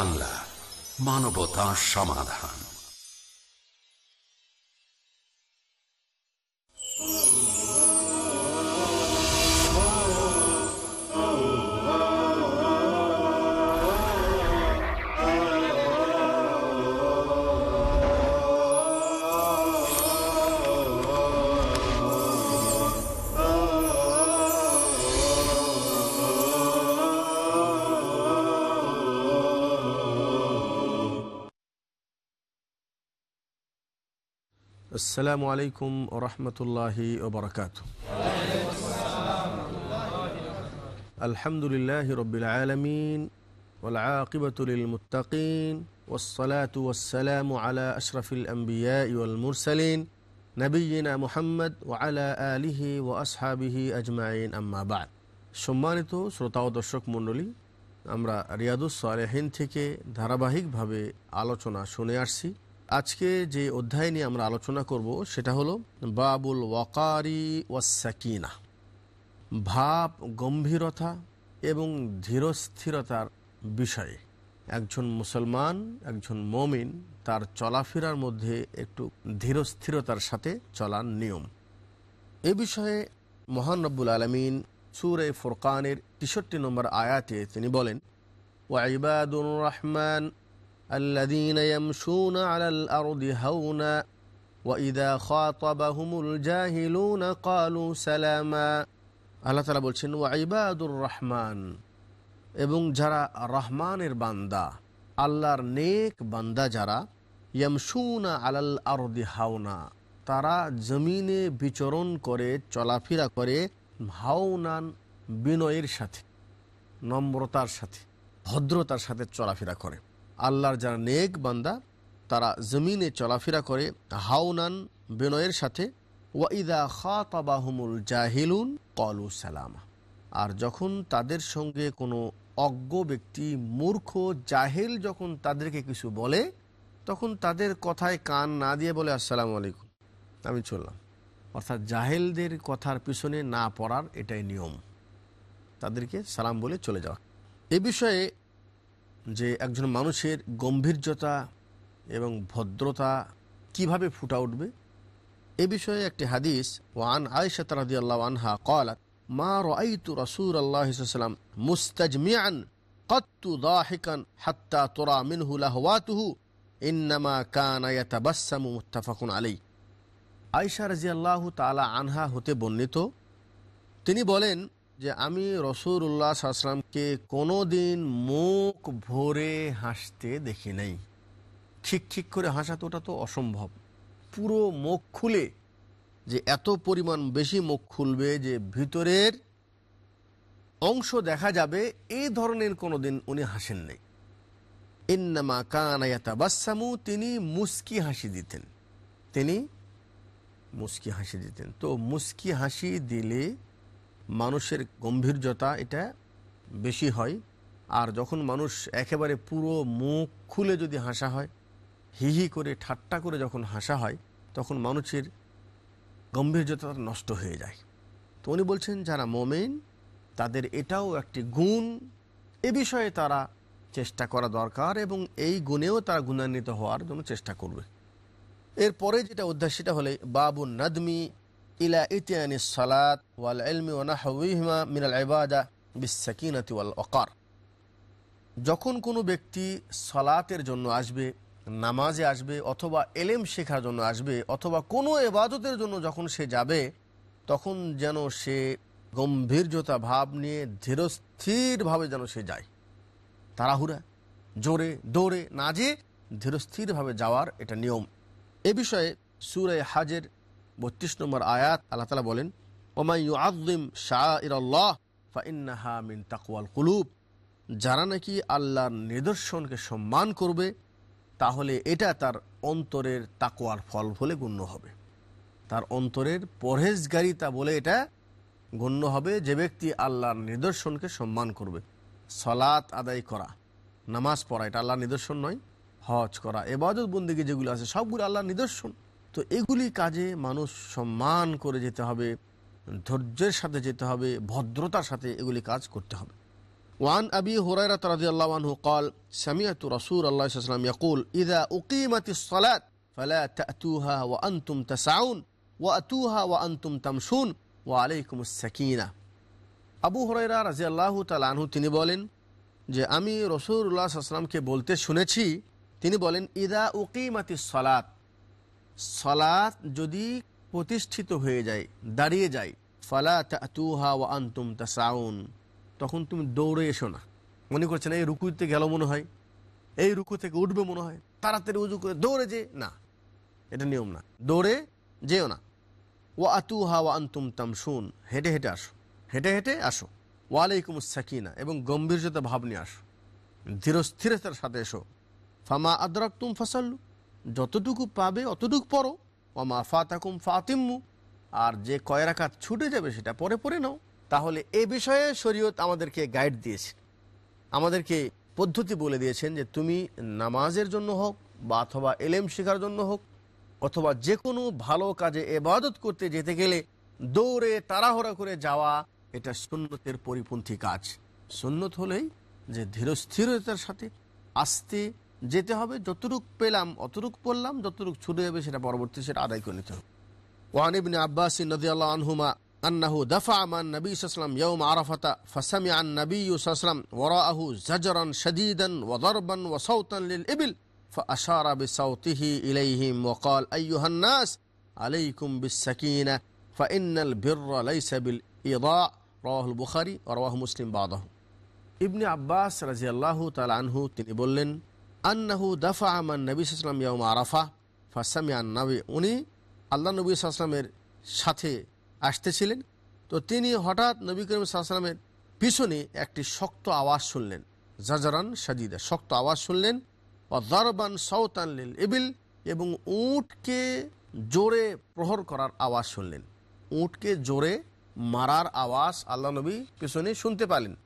বাংলা মানবতা সমাধান। السلام عليكم ورحمة الله وبركاته الحمد لله رب العالمين والعاقبة للمتقين والصلاة والسلام على أشرف الأنبياء والمرسلين نبينا محمد وعلى آله وأصحابه أجمعين أما بعد সম্মানিত শ্রোতা ও দর্শক মণ্ডলী আমরা রিয়াদুস সালেহিন থেকে ধারাবাহিকভাবে আলোচনা শুনে আসছি আজকে যে অধ্যায় নিয়ে আমরা আলোচনা করব, সেটা হলো বাবুল ওয়াকারি ওয়াসাকিনা। ভাব গম্ভীরতা এবং ধীরস্থিরতার বিষয়ে। একজন মুসলমান, একজন মমিন, তার চলাফেরার মধ্যে একটু ধীরস্থিরতার সাথে চলার নিয়ম। এ বিষয়ে মহান রব্বুল আলমিন সুরে ফুরকানের তেষট্টি নম্বর আয়াতে তিনি বলেন ওয়াইবাদুর রহমান الذين يمشون على الأرض هونا وإذا خاطبهم الجاهلون قالوا سلاما আল্লাহ তালা বলছেন ওয়াইবাদুর রহমান এবং যারা রহমানের বান্দা আল্লাহর নেক বান্দা যারা ইয়ামসুনা আলাল আরদি হাওনা তারা জমিনে বিচরণ করে চলাফেরা করে হাওনান বিনয়ের সাথে নম্রতার সাথে ভদ্রতার সাথে চলাফেরা করে আল্লাহর যারা নেক বান্দা, তারা জমিনে চলাফেরা করে হাওনান বিনয়ের সাথে, ওয়াইদা খাতাবাহুমুল জাহিলুন কলু সালামা। আর যখন তাদের সঙ্গে কোনো অজ্ঞ ব্যক্তি, মূর্খ, জাহেল যখন তাদেরকে কিছু বলে, তখন তাদের কথায় কান না দিয়ে বলে, আসসালামু আলাইকুম। আমি চললাম। অর্থাৎ জাহেলদের কথার পিছনে না পড়ার এটাই নিয়ম। তাদেরকে সালাম বলে চলে যাওয়া। এ বিষয়ে যে একজন মানুষের গম্ভীর্যতা এবং ভদ্রতা কীভাবে ফুটা উঠবে? এ বিষয়ে একটি হাদিস। ওয়ান আয়সাত তারাদি আল্লাহ আনহা কলাত মা রাইতু রসুল আল্লাহাম মুস্তাজমিয়ান কত্তু দাহিকান হাত্তা তোরা মিনহু লাহওয়াতুহু, ইন্নামা কানায়াতা বাসামু মুত্তাফাকুন আলী আয়সা রাজি আল্লাহ তালা আনহা হতে বর্ণিত। তিনি বলেন যে আমি রসুল্লাহ সাল্লামকে কোনো দিন মুখ ভরে হাসতে দেখি নাই। ঠিক ঠিক করে হাসা তো ওটা তো অসম্ভব। পুরো মুখ খুলে যে এত পরিমাণ বেশি মুখ খুলবে যে ভিতরের অংশ দেখা যাবে এই ধরনের কোনো দিন উনি হাসেন নাই। ইন্নামা কানায়াতা বাসামু তিনি মুস্কি হাসি দিতেন। তিনি মুস্কি হাসি দিতেন। তো মুস্কি হাসি দিলে মানুষের গম্ভীর্যতা এটা বেশি হয়। আর যখন মানুষ একেবারে পুরো মুখ খুলে যদি হাসা হয় হিহি করে, ঠাট্টা করে যখন হাসা হয়, তখন মানুষের গম্ভীর্যতা নষ্ট হয়ে যায়। তো উনি বলছেন, যারা মোমেন, তাদের এটাও একটি গুণ। এ বিষয়ে তারা চেষ্টা করা দরকার এবং এই গুণেও তারা গুণান্বিত হওয়ার জন্য চেষ্টা করবে। এরপরে যেটা অধ্যায় সেটা হলে বাবু নাদমি ইলা ইতিয়ানি সালাত ওয়াল এলমি ওনাহিমা মিনাল ইবাদা বিসাকিনাতি ওয়াল অকার যখন কোনো ব্যক্তি সলাতের জন্য আসবে, নামাজে আসবে, অথবা এলেম শেখার জন্য আসবে, অথবা কোনো এবাদতের জন্য যখন সে যাবে, তখন যেন সে গম্ভীর্যতা ভাব নিয়ে ধীরস্থিরভাবে যেন সে যায়। তাড়াহুড়া, জোরে দৌড়ে না যে ধীরস্থিরভাবে যাওয়ার এটা নিয়ম। এ বিষয়ে সুরে হাজের বত্রিশ নম্বর আয়াত আল্লাহ তালা বলেন ওমাইউ আদিম শাহ কুলুব। যারা নাকি আল্লাহর নিদর্শনকে সম্মান করবে, তাহলে এটা তার অন্তরের তাকোয়ার ফল বলে গণ্য হবে। তার অন্তরের পরহেজগারিতা বলে এটা গণ্য হবে যে ব্যক্তি আল্লাহর নিদর্শনকে সম্মান করবে। সলাৎ আদায় করা, নামাজ পড়া, এটা আল্লাহর নিদর্শন নয়, হজ করা এবাদত বন্দিকে যেগুলো আছে, সবগুলো আল্লাহর নিদর্শন। তো এগুলি কাজে মানুষ সম্মান করে যেতে হবে, ধৈর্যের সাথে যেতে হবে, ভদ্রতার সাথে এগুলি কাজ করতে হবে। ওয়ান আবি হুরাইরা রাদি আল্লাহ আনহু কল সামিয়াতু রসুল আল্লাহ সাল্লাম ইয়াকুল ইদা উকিমাতি সালাত ফালা তাতুহা ওয়া আনতুম তাসাউন, ওয়া আতুহা ওয়া আনতুম তামসুন ওয়া আলাইকুম সাকিনা। আবু হরাইরা রাজি আল্লাহ তালাহু তিনি বলেন যে, আমি রসুল্লাহ আসলামকে বলতে শুনেছি, তিনি বলেন ইদা উকিমাতি সলাত সলাত যদি প্রতিষ্ঠিত হয়ে যায়, দাঁড়িয়ে যায়, ফালা ও আন্তুম তাসাউন, তখন তুমি দৌড়ে এসো না। মনে করছেন এই রুকুতে গেল মনে হয়, এই রুকু থেকে উঠবে মনে হয়, তাড়াতাড়ি উজু করে দৌড়ে যে না, এটা নিয়ম না, দৌড়ে যেও না। ও আতুহা ও আন্তুম তামসুন হেঁটে হেঁটে আসো, হেঁটে হেঁটে আসো। ওয়ালাইকুম সাকিনা, এবং গম্ভীর্যতা ভাব নিয়ে আসো। ধীরস্থিরতার সাথে এসো। ফামা আদরাক তুম ফাসাল্লু যতটুকু পাবে, অতটুকু পড়ো। ওমা ফাতাকুম ফাতিম্মু। আর যে কয় রাকাত ছুটে যাবে সেটা পরে পরে নাও। তাহলে এ বিষয়ে শরীয়ত আমাদেরকে গাইড দিয়েছে। আমাদেরকে পদ্ধতি বলে দিয়েছেন যে তুমি নামাজের জন্য হোক বা অথবা এলেম শেখার জন্য হোক, অথবা যে কোনো ভালো কাজে এবাদত করতে যেতে গেলে দৌড়ে তাড়াহড়া করে যাওয়া, এটা সুন্নতের পরিপন্থী কাজ। সুন্নত হলেই যে ধীরস্থিরতার সাথে আস্তে যেতে হবে যতটুক পেলাম অতটুক পড়লাম যতটুক ছুটে যাবে সেটা পরবর্তী সেটা আদায় করে নিতে হবে وعن ابن عباس رضي الله عنهما أنه دفع مع النبي صلى الله عليه وسلم يوم عرفة فسمع النبي صلى الله عليه وسلم وراءه زجرا شديدا وضربا وصوتا للإبل فأشار بصوته إليهم وقال أيها الناس عليكم بالسكينة فإن البر ليس بالإضاء رواه البخاري ورواه مسلم بعضه ইবনে আব্বাস রাজিয়াল্লাহু তাল আনহু তিনি বললেন আন্নাহু দাফা আমান নবী সাল্লাম ইয়াউম আরাফা ফাসামিয়ান নবী উনি আল্লাহ নবী সাল্লামের সাথে আসতেছিলেন। তো তিনি হঠাৎ নবী করিম সাল্লামের পিছনে একটি শক্ত আওয়াজ শুনলেন। জাজারান সাজিদা শক্ত আওয়াজ শুনলেন। ও দরবান সৌতান লিল এবিল এবং উটকে জোরে প্রহর করার আওয়াজ শুনলেন। উটকে জোরে মারার আওয়াজ আল্লাহ নবী পিছনে শুনতে পালেন।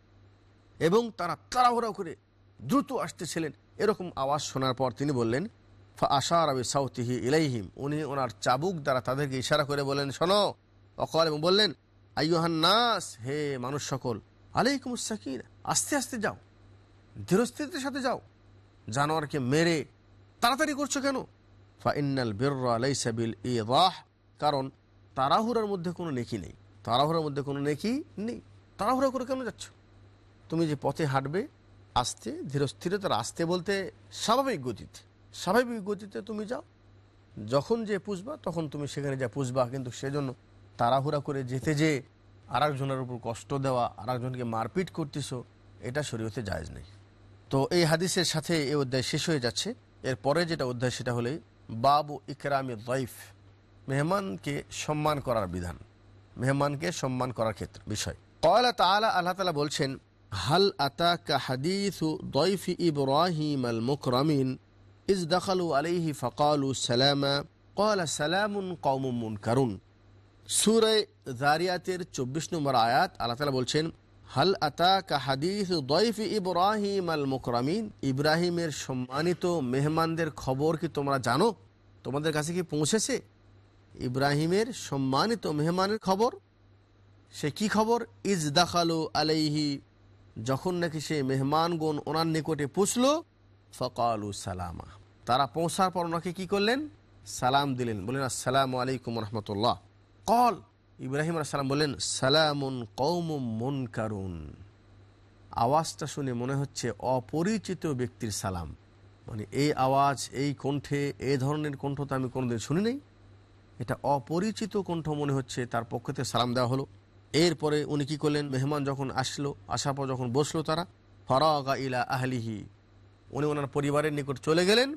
এবং তারা তাড়াহুড়া করে দ্রুত আসতেছিলেন। এরকম আওয়াজ শোনার পর তিনি বললেন, ফা আশার আবি সাউতিহি ইলাইহিম। উনি ওনার চাবুক দ্বারা তাদেরকে ইশারা করে বললেন, শোনো। অকল এবং বললেন, আইয়ুহান নাস, হে মানুষ সকল আলাইকুম সাকির আস্তে আস্তে যাও ধীরস্থিরতার সাথে যাও। জানোয়ারকে মেরে তাড়াতাড়ি করছ কেন? ফা ইন্নাল বির আলাইসাবিল ইদাহ। কারণ তাড়াহুড়ার মধ্যে কোনো নেকি নেই। তাড়াহুড়ার মধ্যে কোনো নেকি নেই। তাড়াহুড়া করে কেন যাচ্ছ? তুমি যে পথে হাঁটবে আস্তে ধীরস্থিরতার আসতে বলতে স্বাভাবিক গতিতে। স্বাভাবিক গতিতে তুমি যাও। যখন যে পুষবা, তখন তুমি সেখানে যা পুষবা, কিন্তু সেজন্য তাড়াহুড়া করে যেতে যে আর একজনের উপর কষ্ট দেওয়া আর একজনকে মারপিট করতেছো, এটা শরীয়তে জায়জ নেই। তো এই হাদিসের সাথে এই অধ্যায় শেষ হয়ে যাচ্ছে। এরপরে যেটা অধ্যায়, সেটা হলে বাবু ইকরামে দইফ, মেহমানকে সম্মান করার বিধান। মেহমানকে সম্মান করার ক্ষেত্রে, বিষয়। কয়লা তালা আল্লাহ তালা বলছেন হাল আতাকা হাদিসু দইফি ইব্রাহিম আল মুকরামিন ইজ দখালু আলাইহি ফকালু সালামা কয়লা সালামুন কৌমুন মুনকারুন সুরে জারিয়াতের চব্বিশ নম্বর আয়াত আল্লাহ তালা বলছেন হাল আতাকা হাদিস দইফ ইব্রাহিম আল মুকরামিন ইব্রাহিমের সম্মানিত মেহমানদের খবর কি তোমরা জানো? তোমাদের কাছে কি পৌঁছেছে? ইব্রাহিমের সম্মানিত মেহমানের খবর? সে কি খবর? ইজ দাখালু আলাইহি যখন নাকি সে মেহমানগণ ওনার নিকটে পুষল ফকালু সালামা। তারা পৌঁছার পর ওনাকে কী করলেন? সালাম দিলেন। বললেন, আসসালাম আলাইকুম রহমতুল্লাহ। কল, ইব্রাহিম সালাম বললেন, সালামুন কৌম মন কারুন আওয়াজটা শুনে মনে হচ্ছে অপরিচিত ব্যক্তির সালাম। মানে এই আওয়াজ, এই কণ্ঠে এই ধরনের কণ্ঠ তো আমি কোনোদিন শুনি নাই। এটা অপরিচিত কণ্ঠ মনে হচ্ছে, তার পক্ষতে সালাম দেওয়া হলো। এরপরে উনি কি করলেন? মেহমান যখন আসলো, আসার পর যখন বসল তারা, ফরাগা ইলা আহলিহি। উনি ওনার পরিবারের নিকট চলে গেলেন।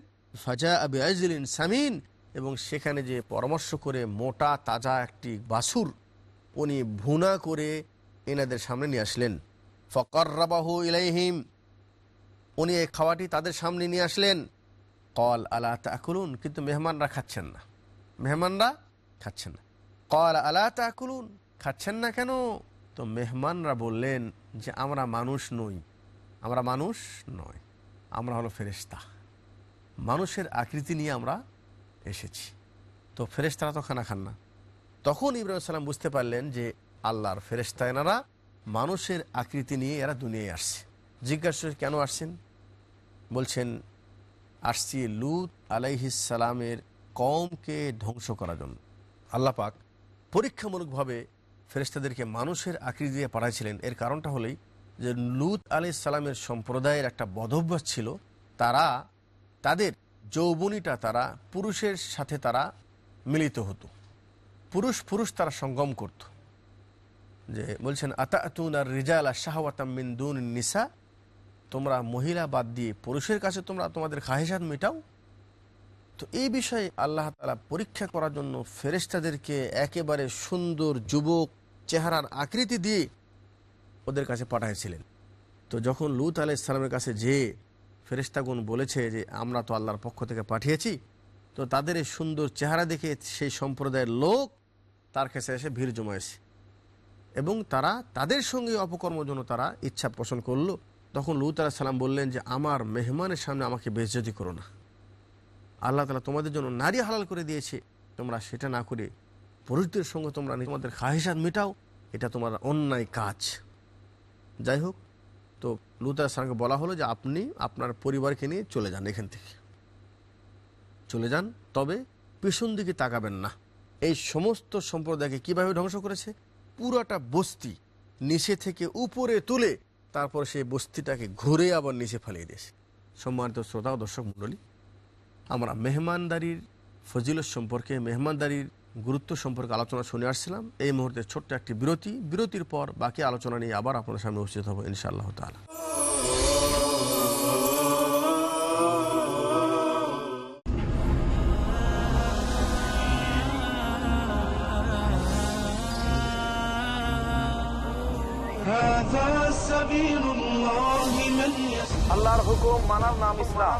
ফাজা আবি আজলিন সামিন, এবং সেখানে যে পরামর্শ করে মোটা তাজা একটি বাসুর উনি ভুনা করে এনাদের সামনে নিয়ে আসলেন। ফকর রাবাহু ইলাইহিম, উনি এই খাওয়াটি তাদের সামনে নিয়ে আসলেন। কল আলা তাকুলুন, কিন্তু মেহমানরা খাচ্ছেন না। মেহমানরা খাচ্ছেন না। কল আলা তাকুলুন খাচ্ছেন না কেন? তো মেহমানরা বললেন যে, আমরা মানুষ নই। আমরা মানুষ নয়। আমরা হলো ফেরেস্তা মানুষের আকৃতি নিয়ে আমরা এসেছি। তো ফেরেস্তারা তো খানা খান না। তখন ইব্রাহিম সাল্লাম বুঝতে পারলেন যে, আল্লাহর ফেরেস্তা এনারা মানুষের আকৃতি নিয়ে এরা দুনিয়ায় আসছে। জিজ্ঞাসা কেন আসছেন? বলছেন, আসছি লুত আলাইহিসালামের কমকে ধ্বংস করার জন্য। আল্লাহ পাক পরীক্ষামূলকভাবে ফেরেস্তাদেরকে মানুষের আকৃতি দিয়ে পাঠাইছিলেন। এর কারণটা হলেই যে লুত আলি সালামের সম্প্রদায়ের একটা বদভ্যাস ছিল, তারা তাদের যৌবনীটা তারা পুরুষের সাথে তারা মিলিত হতো। পুরুষ পুরুষ তারা সঙ্গম করত। যে বলছেন, আতাতুন আর রিজাল শাহওয়াতামিন দুন নিসা, তোমরা মহিলা বাদ দিয়ে পুরুষের কাছে তোমরা তোমাদের খাহেসাত মেটাও। তো এই বিষয়ে আল্লাহ তালা পরীক্ষা করার জন্য ফেরেস্তাদেরকে একেবারে সুন্দর যুবক চেহারার আকৃতি দিয়ে ওদের কাছে পাঠাইছিলেন। তো যখন লুত আলাইসালামের কাছে যে ফেরেস্তাগুন বলেছে যে, আমরা তো আল্লাহর পক্ষ থেকে পাঠিয়েছি, তো তাদের এই সুন্দর চেহারা দেখে সেই সম্প্রদায়ের লোক তার কাছে এসে ভিড় জমায়েছে। এবং তারা তাদের সঙ্গে অপকর্ম জন্য তারা ইচ্ছা পোষণ করল। তখন লুত আলাহ সালাম বললেন যে, আমার মেহমানের সামনে আমাকে বেজ্জতি করো না। আল্লাহ তালা তোমাদের জন্য নারী হালাল করে দিয়েছে। তোমরা সেটা না করে পুরুষদের সঙ্গে তোমরা তোমাদের খাহিসাত মেটাও, এটা তোমার অন্যায় কাজ। যাই হোক, তো লুত সালামকে বলা হলো যে আপনি আপনার পরিবারকে নিয়ে চলে যান এখান থেকে। চলে যান, তবে পেছন দিকে তাকাবেন না। এই সমস্ত সম্প্রদায়কে কীভাবে ধ্বংস করেছে? পুরোটা বস্তি নিচে থেকে উপরে তুলে তারপর সেই বস্তিটাকে ঘুরে আবার নিচে ফেলিয়ে দিয়েছে। সম্মানিত শ্রোতা ও দর্শক মণ্ডলী, আমরা মেহমানদারির ফজিলত সম্পর্কে, মেহমানদারির গুরুত্ব সম্পর্কে আলোচনা শুনে আসছিলাম। এই মুহূর্তে ছোট্ট একটি বিরতি। বিরতির পর বাকি আলোচনা নিয়ে আবার আপনার সামনে উপস্থিত হব ইনশাআল্লাহ তালা আল্লাহর হুকুম মানার নাম ইসলাম।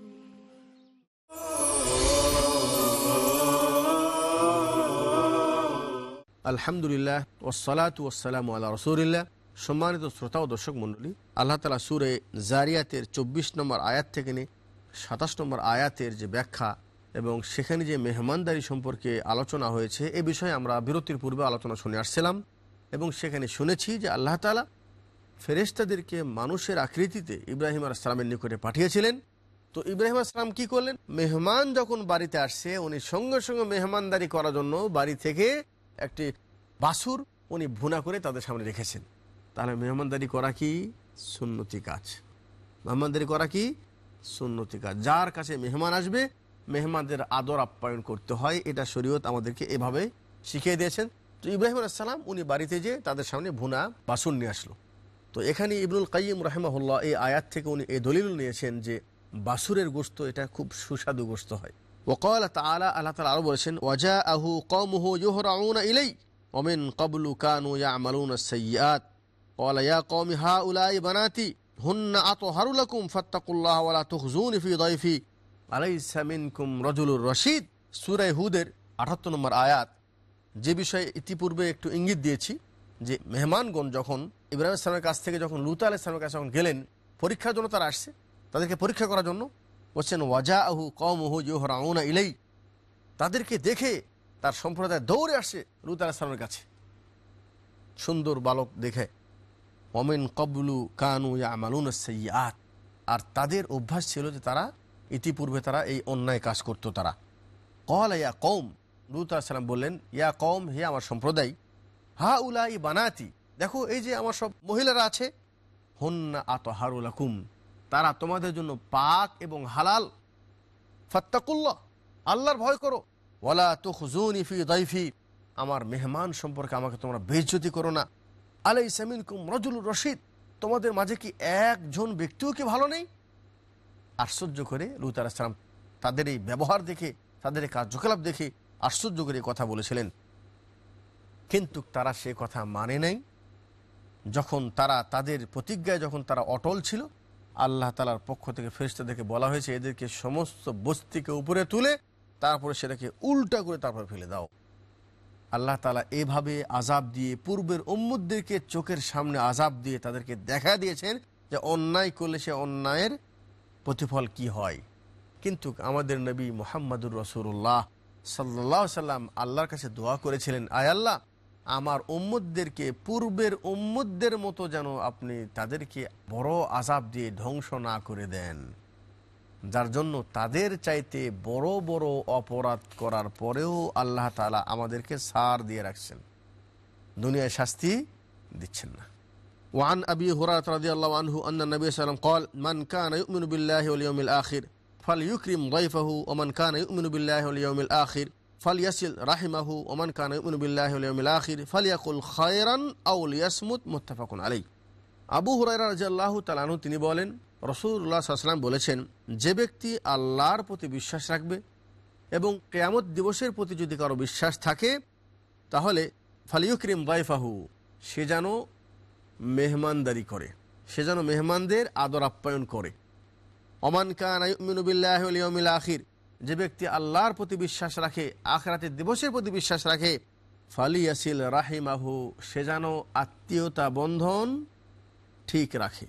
আলহামদুলিল্লাহ ওসালাত ওসালাম আল্লাহ রসুলিল্লাহ। সম্মানিত শ্রোতা ও দর্শক মণ্ডলী, আল্লাহ তালা সুরে জারিয়াতের চব্বিশ নম্বর আয়াত থেকে নিয়ে সাতাশ নম্বর আয়াতের যে ব্যাখ্যা এবং সেখানে যে মেহমানদারি সম্পর্কে আলোচনা হয়েছে, এ বিষয়ে আমরা বিরতির পূর্বে আলোচনা শুনে আসছিলাম এবং সেখানে শুনেছি যে আল্লাহ তালা ফেরেশতাদেরকে মানুষের আকৃতিতে ইব্রাহিম আসসালামের নিকটে পাঠিয়েছিলেন। তো ইব্রাহিম আসসালাম কি করলেন? মেহমান যখন বাড়িতে আসছে, উনি সঙ্গে সঙ্গে মেহমানদারি করার জন্য বাড়ি থেকে একটি বাসুর উনি ভুনা করে তাদের সামনে রেখেছেন। তাহলে মেহমানদারি করা কি? সুন্নতি কাজ। মেহমানদারি করা কি? সুন্নতি কাজ। যার কাছে মেহমান আসবে, মেহমানদের আদর আপ্যায়ন করতে হয়। এটা শরীয়ত আমাদেরকে এভাবে শিখিয়ে দিয়েছেন। তো ইব্রাহিম আসসালাম উনি বাড়িতে যে তাদের সামনে ভুনা বাসুর নিয়ে আসলো। তো এখানে ইবনুল কাইম রাহেমাহুল্লাহ এই আয়াত থেকে উনি এই দলিল নিয়েছেন যে বাসুরের গোস্ত এটা খুব সুস্বাদু গোস্ত হয়। ওকাল তালা আল্লাহ তালা আরও বলেছেন ওয়াজা আহু কমহু ইউহরাউন ইলাই ওমিন কবলু কানু ইয়ামালুন সাইয়াত قال يا قوم هؤلاء بناتي هن أطهر لكم فاتقوا الله ولا تخزوني في ضيفي أليس منكم رجل رشيد সূরা হুদের আঠাত্তর নম্বর আয়াত যে বিষয়ে ইতিপূর্বে একটু ইঙ্গিত দিয়েছি যে মেহমানগণ যখন ইব্রাহিম ইসলামের কাছ থেকে যখন লুতা আল ইসলামের কাছে যখন গেলেন পরীক্ষার জন্য তারা আসছে তাদেরকে পরীক্ষা করার জন্য বলছেন ওয়াজা আহু কম হু ইউহরাউনা ইলাই। তাদেরকে দেখে তার সম্প্রদায় দৌড়ে আসে লুতা আল ইসলামের কাছে। সুন্দর বালক দেখে। অমিন কবলু কানু ইয়ামালুন সৈয়াত আর তাদের অভ্যাস ছিল যে তারা ইতিপূর্বে তারা এই অন্যায় কাজ করত তারা। কল ইয়া কৌম লুত সালাম বললেন, ইয়া কৌম হে আমার সম্প্রদায় হা উলাই বানাতি। দেখো, এই যে আমার সব মহিলারা আছে। হন্না আত হারুলাকুম তারা তোমাদের জন্য পাক এবং হালাল। ফাত্তাকুল্লাহ, আল্লাহর ভয় করো। ওলা তো খুজুনি ফি দইফি, আমার মেহমান সম্পর্কে আমাকে তোমরা বেজ্জতি করো না। আলাই সামিন কুম রজুল রশিদ, তোমাদের মাঝে কি একজন ব্যক্তিও কি ভালো নেই? আশ্চর্য করে লুত আলাহিসাম তাদের এই ব্যবহার দেখে, তাদের এই কার্যকলাপ দেখে আশ্চর্য করে কথা বলেছিলেন। কিন্তু তারা সে কথা মানে নাই। যখন তারা তাদের প্রতিজ্ঞায় যখন তারা অটল ছিল আল্লাহ তালার পক্ষ থেকে ফেরিস্তাদেরকে বলা হয়েছে, এদেরকে সমস্ত বস্তিকে উপরে তুলে তারপরে সেটাকে উল্টা করে তারপরে ফেলে দাও। আল্লাহ তালা এভাবে আজাব দিয়ে পূর্বের উম্মুদদেরকে চোখের সামনে আজাব দিয়ে তাদেরকে দেখা দিয়েছেন যে অন্যায় করলে সে অন্যায়ের প্রতিফল কি হয়। কিন্তু আমাদের নবী মোহাম্মদুর রসুল্লাহ সাল্লাহ সাল্লাম আল্লাহর কাছে দোয়া করেছিলেন, আয় আল্লাহ আমার উম্মুদদেরকে পূর্বের উম্মুদদের মতো যেন আপনি তাদেরকে বড় আজাব দিয়ে ধ্বংস না করে দেন যার জন্য তাদের চাইতে বড় বড় অপরাধ করার পরেও আল্লাহ তালা আমাদেরকে সার দিয়ে রাখছেন দুনিয়ায় শাস্তি দিচ্ছেন না وعن أبي هريرة رضي الله عنه أن النبي صلى الله عليه وسلم قال من كان يؤمن بالله واليوم الآخر فليكرم ضيفه ومن كان يؤمن بالله واليوم الآخر ফালিয়াসিল রাহিমাহু ওমান কান ইউমিনবিল্লাহমিলাখির ফালিয়াকুল খায়রান আউল ইয়াসমুদ মোত্তাফাকুন আলী আবু হুরাইরা রাজিয়াল্লাহু তালানু তিনি বলেন রসুল্লাহ সাল্লাম বলেছেন, যে ব্যক্তি আল্লাহর প্রতি বিশ্বাস রাখবে এবং কেয়ামত দিবসের প্রতি যদি কারও বিশ্বাস থাকে, তাহলে ফালিউকরিম ওয়াইফাহু সে যেন মেহমানদারি করে, সে যেন মেহমানদের আদর আপ্যায়ন করে। অমান কান আয়ুমিনুবিল্লাহমিল আখির যে ব্যক্তি আল্লাহর প্রতি বিশ্বাস রাখে আখরাতের দিবসের প্রতি বিশ্বাস রাখে, ফালিয়াসিল রাহিমাহু, সে যেন আত্মীয়তা বন্ধন ঠিক রাখে।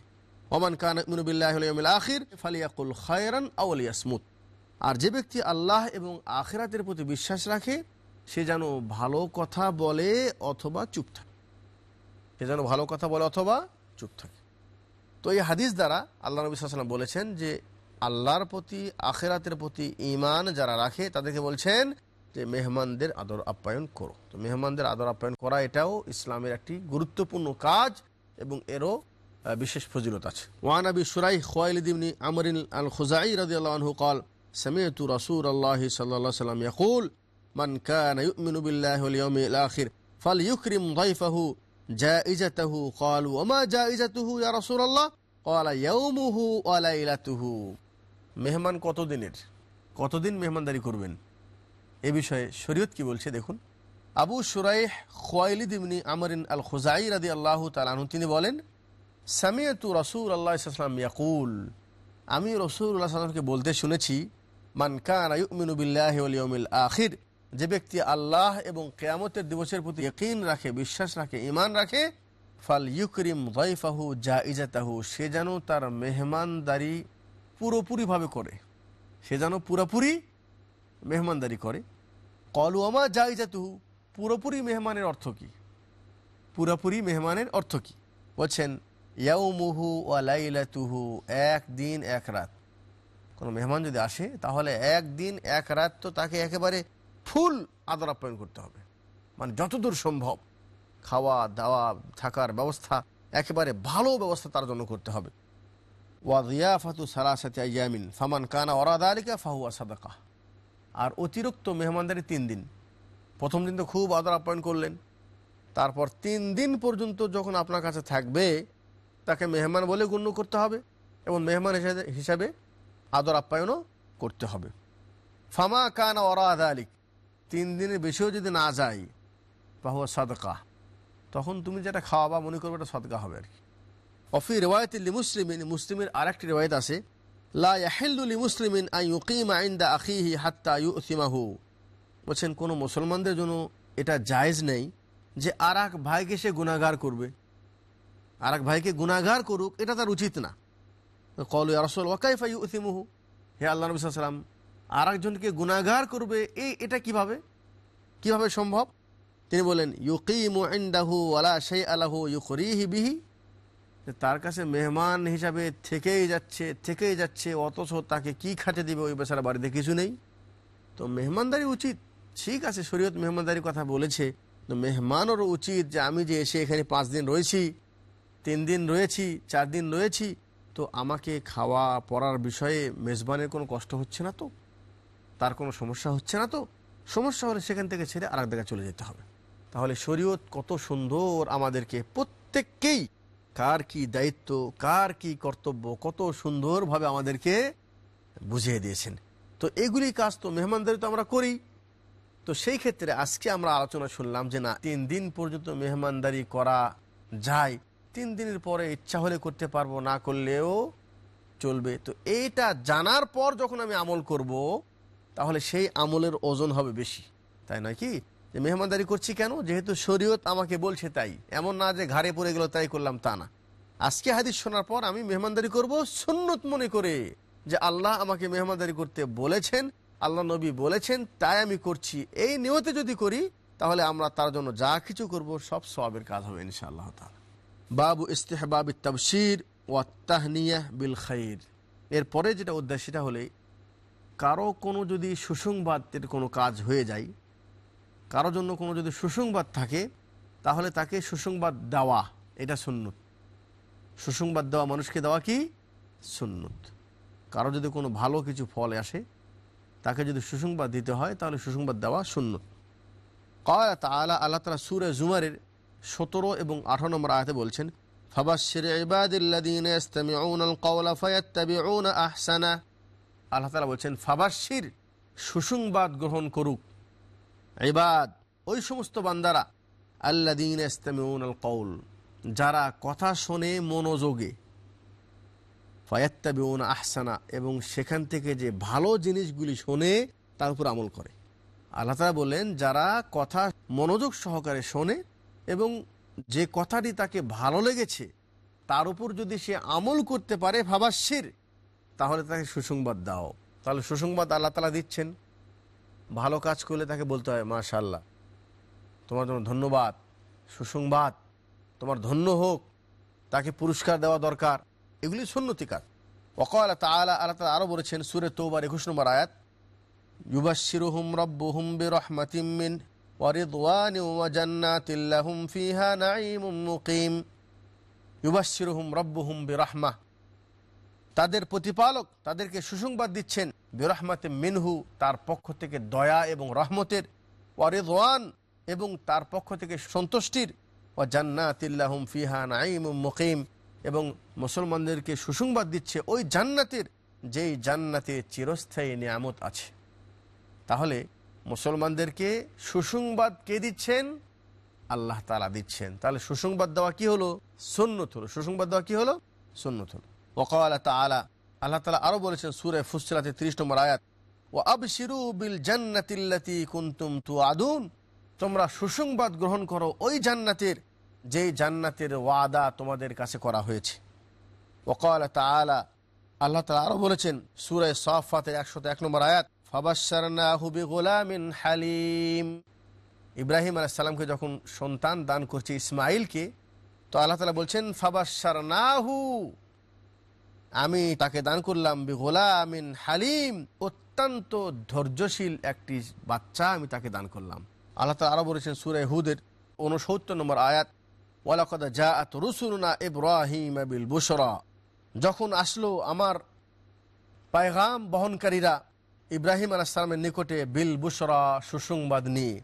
ওমান কানবিল্লাহমিল আখির, ফালিয়াকুল খায়রান আউলিয়াসমুত আর যে ব্যক্তি আল্লাহ এবং আখেরাতের প্রতি বিশ্বাস রাখে, সে যেন ভালো কথা বলে অথবা চুপ থাকে। সে যেন ভালো কথা বলে অথবা চুপ থাকে। তো এই হাদিস দ্বারা আল্লাহ নবী সাল্লাম বলেছেন যে আল্লাহর প্রতি আখেরাতের প্রতি ইমান যারা রাখে তাদেরকে বলছেন যে মেহমানদের আদর আপ্যায়ন করো তো মেহমানদের আদর আপ্যায়ন করা এটাও ইসলামের একটি গুরুত্বপূর্ণ কাজ এবং এরও বিশেষ ফজিলত আছে ওয়ান আবি সুরাই খোয়াইলিদিবনি আমরিন আল খুজাই রাদিয়াল্লাহু আনহু قال سمعت رسول الله صلى الله عليه وسلم يقول من كان يؤمن بالله واليوم الآخر فليكرم ضيفه جائزته قالوا وما جائزته يا رسول الله قال يومه وليلته মেহমান কতদিনের? কতদিন মেহমানদারি করবেন? এ বিষয়ে শরীয়ত কি বলছে দেখুন। আবু সুরাইহ খোয়াইলিদ ইবনি আমরিন আল খুজাই রাদি আল্লাহ তালাহু তিনি বলেন সামিয়াতু রসুল আল্লাহ ইসলাম ইয়াকুল। আমি রসুল্লাহ সাল্লামকে বলতে শুনেছি, মান কান আখির। যে ব্যক্তি আল্লাহ এবং কেয়ামতের দিবসের প্রতি ইকিন রাখে, বিশ্বাস রাখে ইমান রাখে, ফাল ইউকরিম গাইফাহু জা ইজাতাহু সে যেন তার মেহমানদারি পুরোপুরিভাবে করে। সে যেন পুরোপুরি মেহমানদারি করে। কলু আমা যা ইজাতুহু পুরোপুরি মেহমানের অর্থ কী? পুরোপুরি মেহমানের অর্থ কী? বলছেন, ইয়াউমুহু ওয়ালাইলাতুহু এক দিন, এক রাত। কোনো মেহমান যদি আসে, তাহলে একদিন এক রাত তো তাকে একেবারে ফুল আদর আপ্যায়ন করতে হবে। মানে যতদূর সম্ভব খাওয়া দাওয়া থাকার ব্যবস্থা, একেবারে ভালো ব্যবস্থা তার জন্য করতে হবে। কানা ওরাদ আলিকা ফাহুয়া আর অতিরিক্ত মেহমানদারি তিন দিন। প্রথম দিন তো খুব আদর আপ্যায়ন করলেন। তারপর তিন দিন পর্যন্ত যখন আপনার কাছে থাকবে, তাকে মেহমান বলে গণ্য করতে হবে এবং মেহমান হিসাবে হিসাবে আদর আপ্যায়নও করতে হবে। ফামা কান ওরা আলিক তিন দিনের বেশিও যদি না যায় বাহুয়া সদকা, তখন তুমি যেটা খাওয়াবা মনে করবে এটা সদকা হবে আর কি। অফি রেওয়ায়ত লি মুসলিমিন মুসলিমের আরেকটি রেওয়ায়ত আছে। লা ইয়াহিল্লু লি মুসলিমিন আই ইউকিমা ইনদা আখিহি হাত্তা ইউসিমাহু বলছেন, কোনো মুসলমানদের জন্য এটা জায়েজ নেই যে আর এক ভাইকে সে গুণাগার করবে। আর এক ভাইকে গুণাগার করুক, এটা তার উচিত না। কল রসল ওয়াকাইফা ইউসিমুহু হে আল্লাহ নবী সাল্লাম আর একজনকে গুণাগার করবে এই এটা কীভাবে? কীভাবে সম্ভব? তিনি বলেন, ইউকিমু ইন্দাহু আলা সেই আলাহু ইউকরিহি বিহি তার কাছে মেহমান হিসাবে থেকেই যাচ্ছে থেকেই যাচ্ছে, অথচ তাকে কি খাটে দিবে ওই বেচারা বাড়িতে কিছু নেই। তো মেহমানদারি উচিত, ঠিক আছে, শরীয়ত মেহমানদারির কথা বলেছে, তো মেহমানেরও উচিত যে আমি যে এসে এখানে পাঁচ দিন রয়েছি, তিন দিন রয়েছি, চার দিন রয়েছি, তো আমাকে খাওয়া পড়ার বিষয়ে মেজবানের কোনো কষ্ট হচ্ছে না তো? তার কোনো সমস্যা হচ্ছে না তো? সমস্যা হলে সেখান থেকে ছেড়ে আরেক জায়গায় চলে যেতে হবে। তাহলে শরীয়ত কত সুন্দর আমাদেরকে প্রত্যেককেই কার কি দায়িত্ব, কার কি কর্তব্য, কত সুন্দরভাবে আমাদেরকে বুঝিয়ে দিয়েছেন। তো এগুলি কাজ তো মেহমানদারি তো আমরা করি। তো সেই ক্ষেত্রে আজকে আমরা আলোচনা শুনলাম যে না, তিন দিন পর্যন্ত মেহমানদারি করা যায়, তিন দিনের পরে ইচ্ছা হলে করতে পারব, না করলেও চলবে। তো এইটা জানার পর যখন আমি আমল করব, তাহলে সেই আমলের ওজন হবে বেশি, তাই নয় কি? যে মেহমানদারি করছি কেন? যেহেতু শরীয়ত আমাকে বলছে তাই। এমন না যে ঘাড়ে পড়ে গেল তাই করলাম তা না। আজকে হাদিস শোনার পর আমি মেহমানদারি করব সুন্নত মনে করে যে আল্লাহ আমাকে মেহমানদারি করতে বলেছেন, আল্লাহ নবী বলেছেন, তাই আমি করছি। এই নিয়তে যদি করি, তাহলে আমরা তার জন্য যা কিছু করব, সব সবের কাজ হবে ইনশাআল্লাহ তাআলা। বাবু ইস্তেহবাব তবশির ওয়াত্তাহনিয়া বিল খাইর। এরপরে যেটা অধ্যায় সেটা হলে কারও কোনো যদি সুসংবাদের কোনো কাজ হয়ে যায় কারও জন্য কোনো যদি সুসংবাদ থাকে, তাহলে তাকে সুসংবাদ দেওয়া, এটা সুন্নত। সুসংবাদ দেওয়া মানুষকে দেওয়া কি? সুন্নত। কারও যদি কোনো ভালো কিছু ফল আসে, তাকে যদি সুসংবাদ দিতে হয়, তাহলে সুসংবাদ দেওয়া সুন্নত। কয়া তালা আল্লাহ তালা সুরে জুমারের সতেরো এবং আঠারো নম্বর আয়াতে বলছেন কওলা আহসানা। আল্লাহ তালা বলছেন ফাবাশির সুসংবাদ গ্রহণ করুক। ইবাদ, ওই সমস্ত বান্দারা। আল্লাদিন ইস্তামিউনাল কৌল যারা কথা শোনে মনোযোগে। ফায়াত্তাবিউন আহসানা, এবং সেখান থেকে যে ভালো জিনিসগুলি শোনে, তার উপর আমল করে। আল্লাহ তালা বললেন, যারা কথা মনোযোগ সহকারে শোনে, এবং যে কথাটি তাকে ভালো লেগেছে, তার উপর যদি সে আমল করতে পারে ভাবাসির তাহলে তাকে সুসংবাদ দাও। তাহলে সুসংবাদ আল্লাহ তালা দিচ্ছেন। ভালো কাজ করলে তাকে বলতে হয় মাশাল্লাহ তোমার জন্য ধন্যবাদ, সুসংবাদ, তোমার ধন্য হোক, তাকে পুরস্কার দেওয়া দরকার। এগুলি সুন্নতি কাজ। ওকাল তালা আল্লাহ তালা আরও বলেছেন, সুরে তোবার একুশ নম্বর আয়াত ইউবাশিরুহুম রব্বুহুম বিরহমাতিম মিন ওয়ারিদওয়ানি ওয়া জান্নাতিন লাহুম ফিহা মুকিম। রব্বুহুম বিরহমাহ। তাদের প্রতিপালক তাদেরকে সুসংবাদ দিচ্ছেন। বিরহমাতে মিনহু তার পক্ষ থেকে দয়া এবং রহমতের ওয়ারিদওয়ান এবং তার পক্ষ থেকে সন্তুষ্টির। ও জান্নাতিল্লাহুম ফিহা নাঈমুম মুকিম এবং মুসলমানদেরকে সুসংবাদ দিচ্ছে ওই জান্নাতের, যেই জান্নাতে চিরস্থায়ী নিয়ামত আছে। তাহলে মুসলমানদেরকে সুসংবাদ কে দিচ্ছেন? আল্লাহ তালা দিচ্ছেন। তাহলে সুসংবাদ দেওয়া কি হলো? সন্ন্যত হলো। সুসংবাদ দেওয়া কি হলো? সন্ন্যত হলো। ওকাল তালা আল্লাহ তালা আরও বলেছেন সুরে ফুসলাতে ত্রিশ নম্বর আয়াত ও আবশিরু বিল জান্নাতিল্লাতি কুন্তুম তু আদুন তোমরা সুসংবাদ গ্রহণ করো ওই জান্নাতের, যেই জান্নাতের ওয়াদা তোমাদের কাছে করা হয়েছে। ওকাল তালা আল্লাহ তালা আরও বলেছেন সুরে সফাতের একশত এক নম্বর আয়াত হালিম ইব্রাহিম আলাইসাল্লামকে যখন সন্তান দান করছে ইসমাইলকে তো আল্লাহ তালা বলছেন ফাবাসারনাহু আমি তাকে দান করলাম বিগুলামিন হালিম, অত্যন্ত ধৈর্যশীল একটি বাচ্চা আমি তাকে দান করলাম। আল্লাহ তালা আরও বলেছেন সুরে হুদের উনসত্তর নম্বর আয়াত, ওয়ালাকদা জাআত রুসুলনা ইব্রাহিম বিল বুশরা। যখন আসলো আমার পায়গাম বহনকারীরা ইব্রাহিম আলাইসালামের নিকটে বিল বুশরা সুসংবাদ নিয়ে।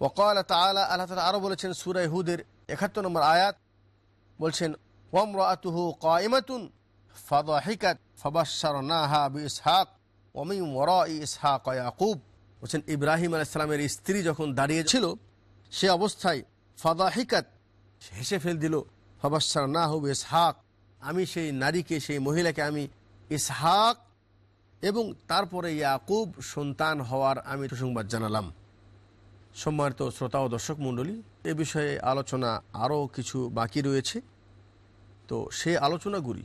ওকাল তালা আল্লাহ তালা আরও বলেছেন সুরাই হুদের একাত্তর নম্বর আয়াত, বলছেন ওমরাতুহু কাইমাতুন ফাদাহিকাত ফাবাশশারনাহা বিইসহাক ওয়া মিন ওয়ারাই ইসহাক ইয়াকুব। বলছেন, ইব্রাহিম আলাইহিস স্ত্রী যখন দাঁড়িয়েছিল, সে অবস্থায় ফাদাহিকাত হেসে ফেল দিল ফবাসার না ফাবাশশারনাহু বিইসহাক, আমি সেই নারীকে, সেই মহিলাকে আমি ইসহাক এবং তারপরে ইয়াকুব সন্তান হওয়ার আমি সুসংবাদ জানালাম। সম্মানিত শ্রোতা ও দর্শক মণ্ডলী, এ বিষয়ে আলোচনা আরও কিছু বাকি রয়েছে। তো সে আলোচনাগুলি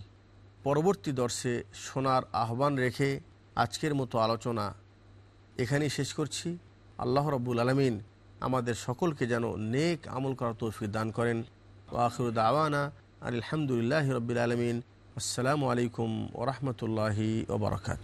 পরবর্তী দর্শে শোনার আহ্বান রেখে আজকের মতো আলোচনা এখানেই শেষ করছি। আল্লাহ রব্বুল আলমিন আমাদের সকলকে যেন নেক আমল করার তৌফিক দান করেন। ওয়াখির দাওয়ানা আলহামদুলিল্লাহ রবিল আলমিন। আসসালামু আলাইকুম ওরহমতুল্লাহি ওবরাকাত